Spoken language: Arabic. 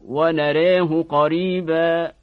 ونراه قريباً.